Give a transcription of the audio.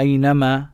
أينما